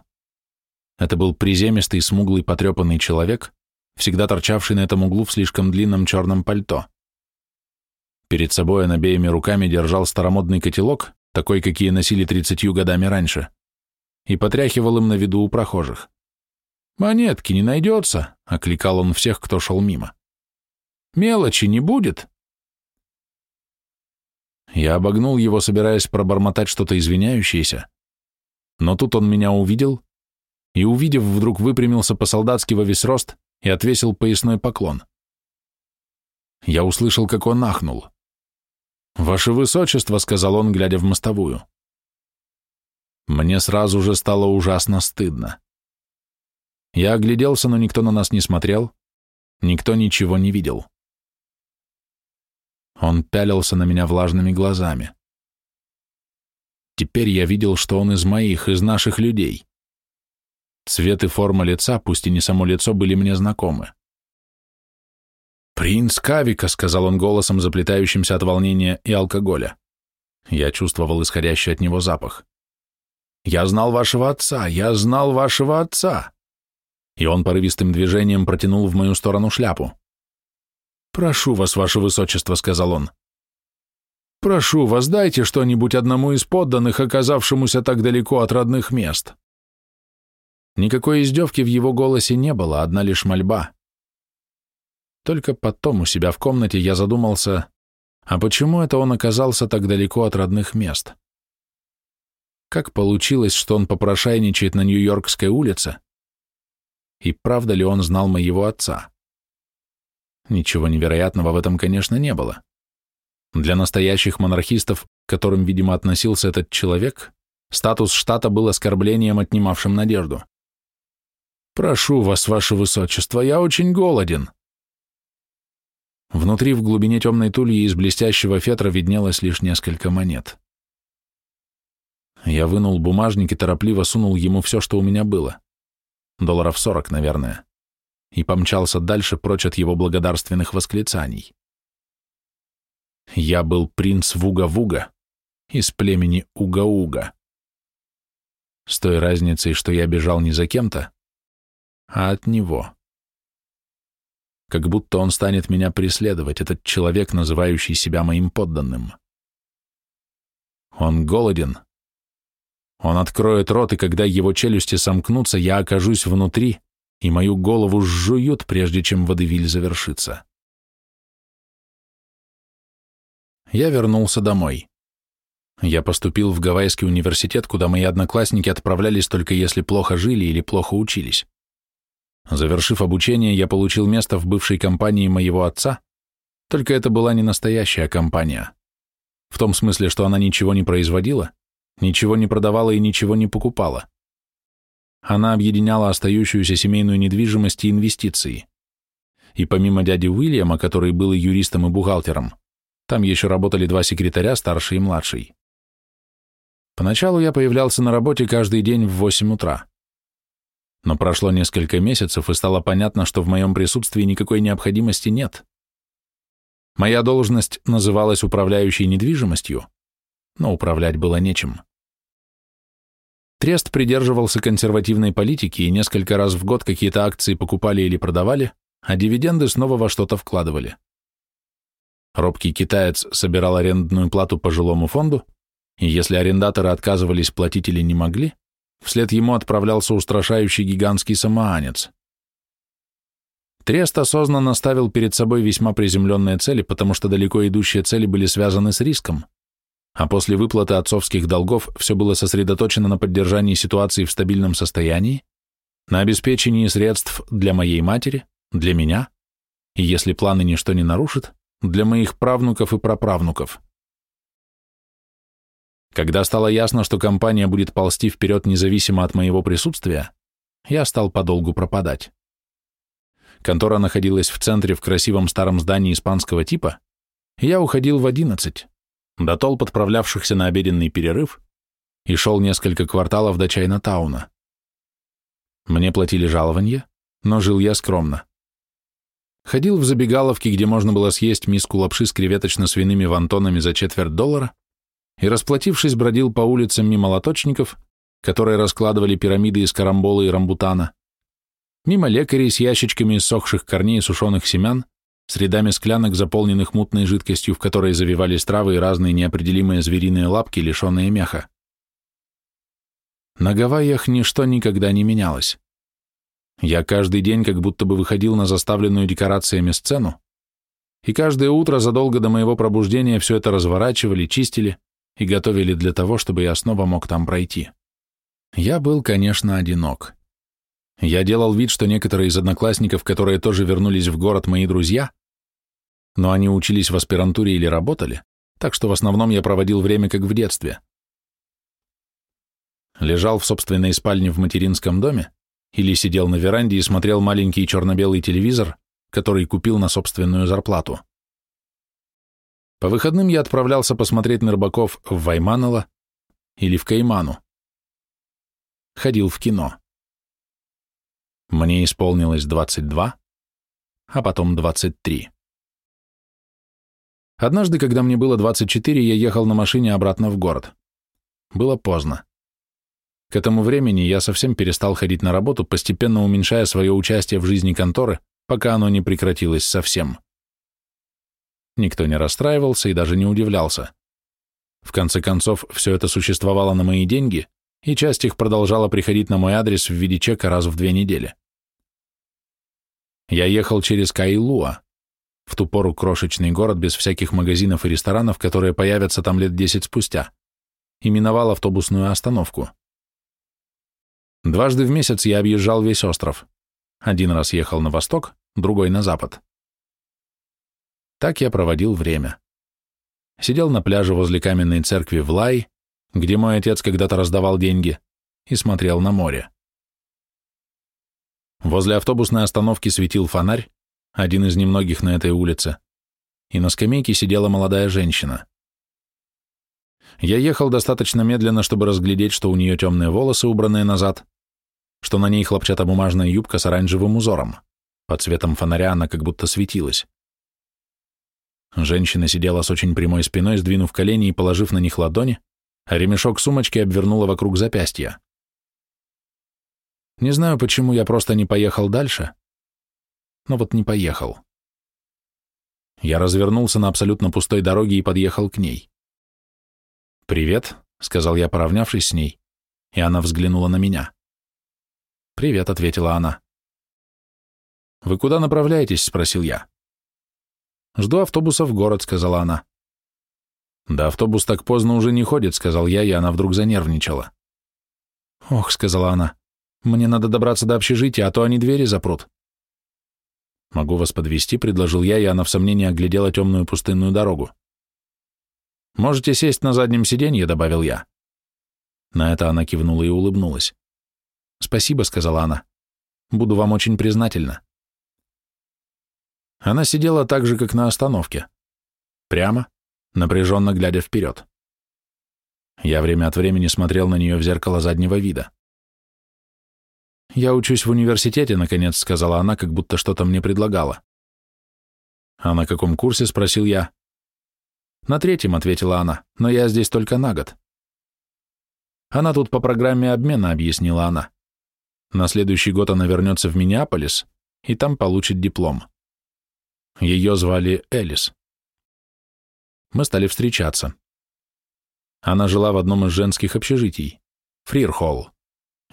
A: Это был приземистый, смуглый, потрепанный человек, всегда торчавший на этом углу в слишком длинном черном пальто. Перед собой он обеими руками держал старомодный котелок, такой, какие носили тридцатью годами раньше, и потряхивал им на виду у прохожих. «Монетки не найдется», — окликал он всех, кто шел мимо. «Мелочи не будет». Я обогнул его, собираясь пробормотать что-то извиняющееся, но тут он меня увидел и, увидев, вдруг выпрямился по-солдатски во весь рост и отвесил поясной поклон. Я услышал, как он ахнул. «Ваше Высочество», — сказал он, глядя в мостовую. Мне сразу же стало ужасно стыдно. Я огляделся, но никто на нас не смотрел, никто ничего не видел. Он пялился на меня влажными глазами. Теперь я видел, что он из моих, из наших людей. Цвет и форма лица, пусть и не само лицо, были мне знакомы. «Принц Кавика», — сказал он голосом, заплетающимся от волнения и алкоголя. Я чувствовал исходящий от него запах. «Я знал вашего отца! Я знал вашего отца!» И он порывистым движением протянул в мою сторону шляпу. «Прошу вас, ваше высочество», — сказал он. «Прошу вас, дайте что-нибудь одному из подданных, оказавшемуся так далеко от родных мест». Никакой издевки в его голосе не было, одна лишь мольба. Только потом у себя в комнате я задумался, а почему это он оказался так далеко от родных мест? Как получилось, что он попрошайничает на Нью-Йоркской улице? И правда ли он знал моего отца? Ничего невероятного в этом, конечно, не было. Для настоящих монархистов, к которым, видимо, относился этот человек, статус штата был оскорблением, отнимавшим надежду. «Прошу вас, ваше высочество, я очень голоден». Внутри, в глубине темной тульи из блестящего фетра виднелось лишь несколько монет. Я вынул бумажник и торопливо сунул ему все, что у меня было. Долларов сорок, наверное. И помчался дальше, прочь от его благодарственных восклицаний. Я был принц Вуга-Вуга из племени Уга-Уга. С той разницей, что я бежал не за кем-то, а от него. Как будто он станет меня преследовать, этот человек, называющий себя моим подданным. Он голоден. Он откроет рот, и когда его челюсти сомкнутся, я окажусь внутри, и мою голову сжуют, прежде чем водевиль завершится. Я вернулся домой. Я поступил в Гавайский университет, куда мои одноклассники отправлялись только если плохо жили или плохо учились. Завершив обучение, я получил место в бывшей компании моего отца, только это была не настоящая компания. В том смысле, что она ничего не производила, ничего не продавала и ничего не покупала. Она объединяла остающуюся семейную недвижимость и инвестиции. И помимо дяди Уильяма, который был и юристом, и бухгалтером, там еще работали два секретаря, старший и младший. Поначалу я появлялся на работе каждый день в 8 утра. Но прошло несколько месяцев, и стало понятно, что в моем присутствии никакой необходимости нет. Моя должность называлась управляющей недвижимостью, но управлять было нечем. Трест придерживался консервативной политики и несколько раз в год какие-то акции покупали или продавали, а дивиденды снова во что-то вкладывали. Робкий китаец собирал арендную плату по жилому фонду, и если арендаторы отказывались платить или не могли, вслед ему отправлялся устрашающий гигантский самоанец. Трест осознанно ставил перед собой весьма приземленные цели, потому что далеко идущие цели были связаны с риском, а после выплаты отцовских долгов все было сосредоточено на поддержании ситуации в стабильном состоянии, на обеспечении средств для моей матери, для меня, и если планы ничто не нарушит, для моих правнуков и праправнуков. Когда стало ясно, что компания будет ползти вперед независимо от моего присутствия, я стал подолгу пропадать. Контора находилась в центре в красивом старом здании испанского типа, я уходил в одиннадцать, до толп отправлявшихся на обеденный перерыв, и шел несколько кварталов до Чайна-тауна. Мне платили жалование, но жил я скромно. Ходил в забегаловки, где можно было съесть миску лапши с креветочно-свиными вантонами за четверть доллара, и, расплатившись, бродил по улицам мимо лоточников, которые раскладывали пирамиды из карамбола и рамбутана, мимо лекарей с ящичками из сохших корней и сушеных семян, с рядами склянок, заполненных мутной жидкостью, в которой завивались травы и разные неопределимые звериные лапки, лишенные меха. На Гавайях ничто никогда не менялось. Я каждый день как будто бы выходил на заставленную декорациями сцену, и каждое утро задолго до моего пробуждения все это разворачивали, чистили и готовили для того, чтобы я снова мог там пройти. Я был, конечно, одинок. Я делал вид, что некоторые из одноклассников, которые тоже вернулись в город, мои друзья, но они учились в аспирантуре или работали, так что в основном я проводил время как в детстве. Лежал в собственной спальне в материнском доме или сидел на веранде и смотрел маленький черно-белый телевизор, который купил на собственную зарплату. По выходным я отправлялся посмотреть на рыбаков в Вайманово или в Кайману. Ходил в кино. Мне исполнилось 22, а потом 23. Однажды, когда мне было 24, я ехал на машине обратно в город. Было поздно. К этому времени я совсем перестал ходить на работу, постепенно уменьшая свое участие в жизни конторы, пока оно не прекратилось совсем. Никто не расстраивался и даже не удивлялся. В конце концов, все это существовало на мои деньги, и часть их продолжала приходить на мой адрес в виде чека раз в две недели. Я ехал через Каилуа, в ту пору крошечный город без всяких магазинов и ресторанов, которые появятся там лет десять спустя, и миновал автобусную остановку. Дважды в месяц я объезжал весь остров. Один раз ехал на восток, другой на запад. Так я проводил время. Сидел на пляже возле каменной церкви в Лай, где мой отец когда-то раздавал деньги, и смотрел на море. Возле автобусной остановки светил фонарь, один из немногих на этой улице, и на скамейке сидела молодая женщина. Я ехал достаточно медленно, чтобы разглядеть, что у нее темные волосы, убранные назад, что на ней хлопчатобумажная юбка с оранжевым узором. Под цветом фонаря она как будто светилась. Женщина сидела с очень прямой спиной, сдвинув колени и положив на них ладони, а ремешок сумочки обвернула вокруг запястья. Не знаю, почему я просто не поехал дальше, но вот не поехал. Я развернулся на абсолютно пустой дороге и подъехал к ней. «Привет», — сказал я, поравнявшись с ней, и она взглянула на меня. «Привет», — ответила она. «Вы куда направляетесь?» — спросил я. «Жду автобуса в город», — сказала она. «Да автобус так поздно уже не ходит», — сказал я, и она вдруг занервничала. «Ох», — сказала она, — «мне надо добраться до общежития, а то они двери запрут». «Могу вас подвести, предложил я, и она в сомнении оглядела темную пустынную дорогу. «Можете сесть на заднем сиденье», — добавил я. На это она кивнула и улыбнулась. «Спасибо», — сказала она. «Буду вам очень признательна». Она сидела так же, как на остановке. Прямо, напряженно глядя вперед. Я время от времени смотрел на нее в зеркало заднего вида. «Я учусь в университете», — наконец сказала она, как будто что-то мне предлагала. «А на каком курсе?» — спросил я. «На третьем», — ответила она, — «но я здесь только на год». «Она тут по программе обмена», — объяснила она. На следующий год она вернется в Миннеаполис и там получит диплом. Ее звали Элис. Мы стали встречаться. Она жила в одном из женских общежитий, Фрирхолл.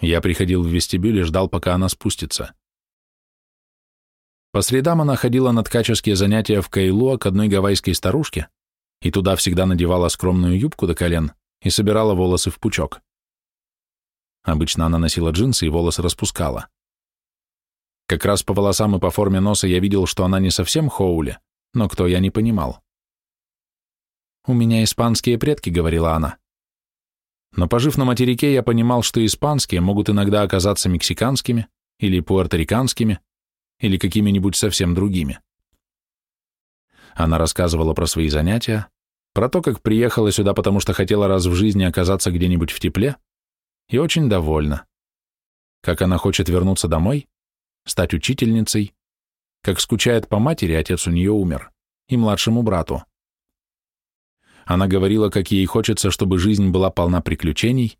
A: Я приходил в вестибюль и ждал, пока она спустится. По средам она ходила на ткаческие занятия в Кайлуа к одной гавайской старушке и туда всегда надевала скромную юбку до колен и собирала волосы в пучок. Обычно она носила джинсы и волосы распускала. Как раз по волосам и по форме носа я видел, что она не совсем Хоули, но кто я не понимал. «У меня испанские предки», — говорила она. Но пожив на материке, я понимал, что испанские могут иногда оказаться мексиканскими или пуэрториканскими или какими-нибудь совсем другими. Она рассказывала про свои занятия, про то, как приехала сюда, потому что хотела раз в жизни оказаться где-нибудь в тепле, и очень довольна. Как она хочет вернуться домой, стать учительницей, как скучает по матери, отец у нее умер, и младшему брату. Она говорила, как ей хочется, чтобы жизнь была полна приключений,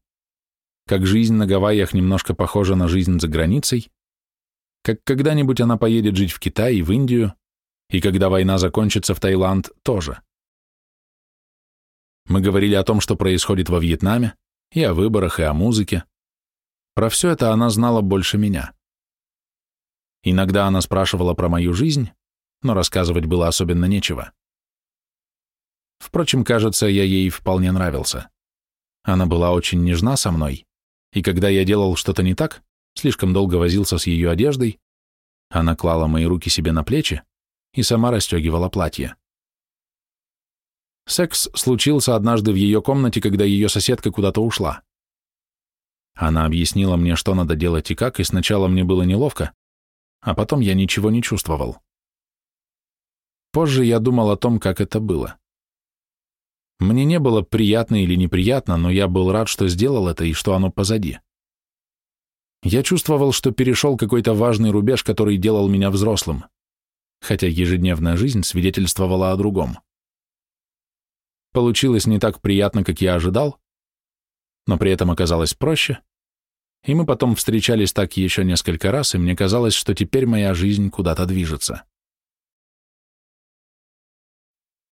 A: как жизнь на Гавайях немножко похожа на жизнь за границей, как когда-нибудь она поедет жить в Китай и в Индию, и когда война закончится в Таиланд тоже. Мы говорили о том, что происходит во Вьетнаме, и о выборах, и о музыке. Про все это она знала больше меня. Иногда она спрашивала про мою жизнь, но рассказывать было особенно нечего. Впрочем, кажется, я ей вполне нравился. Она была очень нежна со мной, и когда я делал что-то не так, слишком долго возился с ее одеждой, она клала мои руки себе на плечи и сама расстегивала платье. Секс случился однажды в ее комнате, когда ее соседка куда-то ушла. Она объяснила мне, что надо делать и как, и сначала мне было неловко, а потом я ничего не чувствовал. Позже я думал о том, как это было. Мне не было приятно или неприятно, но я был рад, что сделал это и что оно позади. Я чувствовал, что перешел какой-то важный рубеж, который делал меня взрослым, хотя ежедневная жизнь свидетельствовала о другом. Получилось не так приятно, как я ожидал, но при этом оказалось проще, и мы потом встречались так еще несколько раз, и мне казалось, что теперь моя жизнь куда-то движется.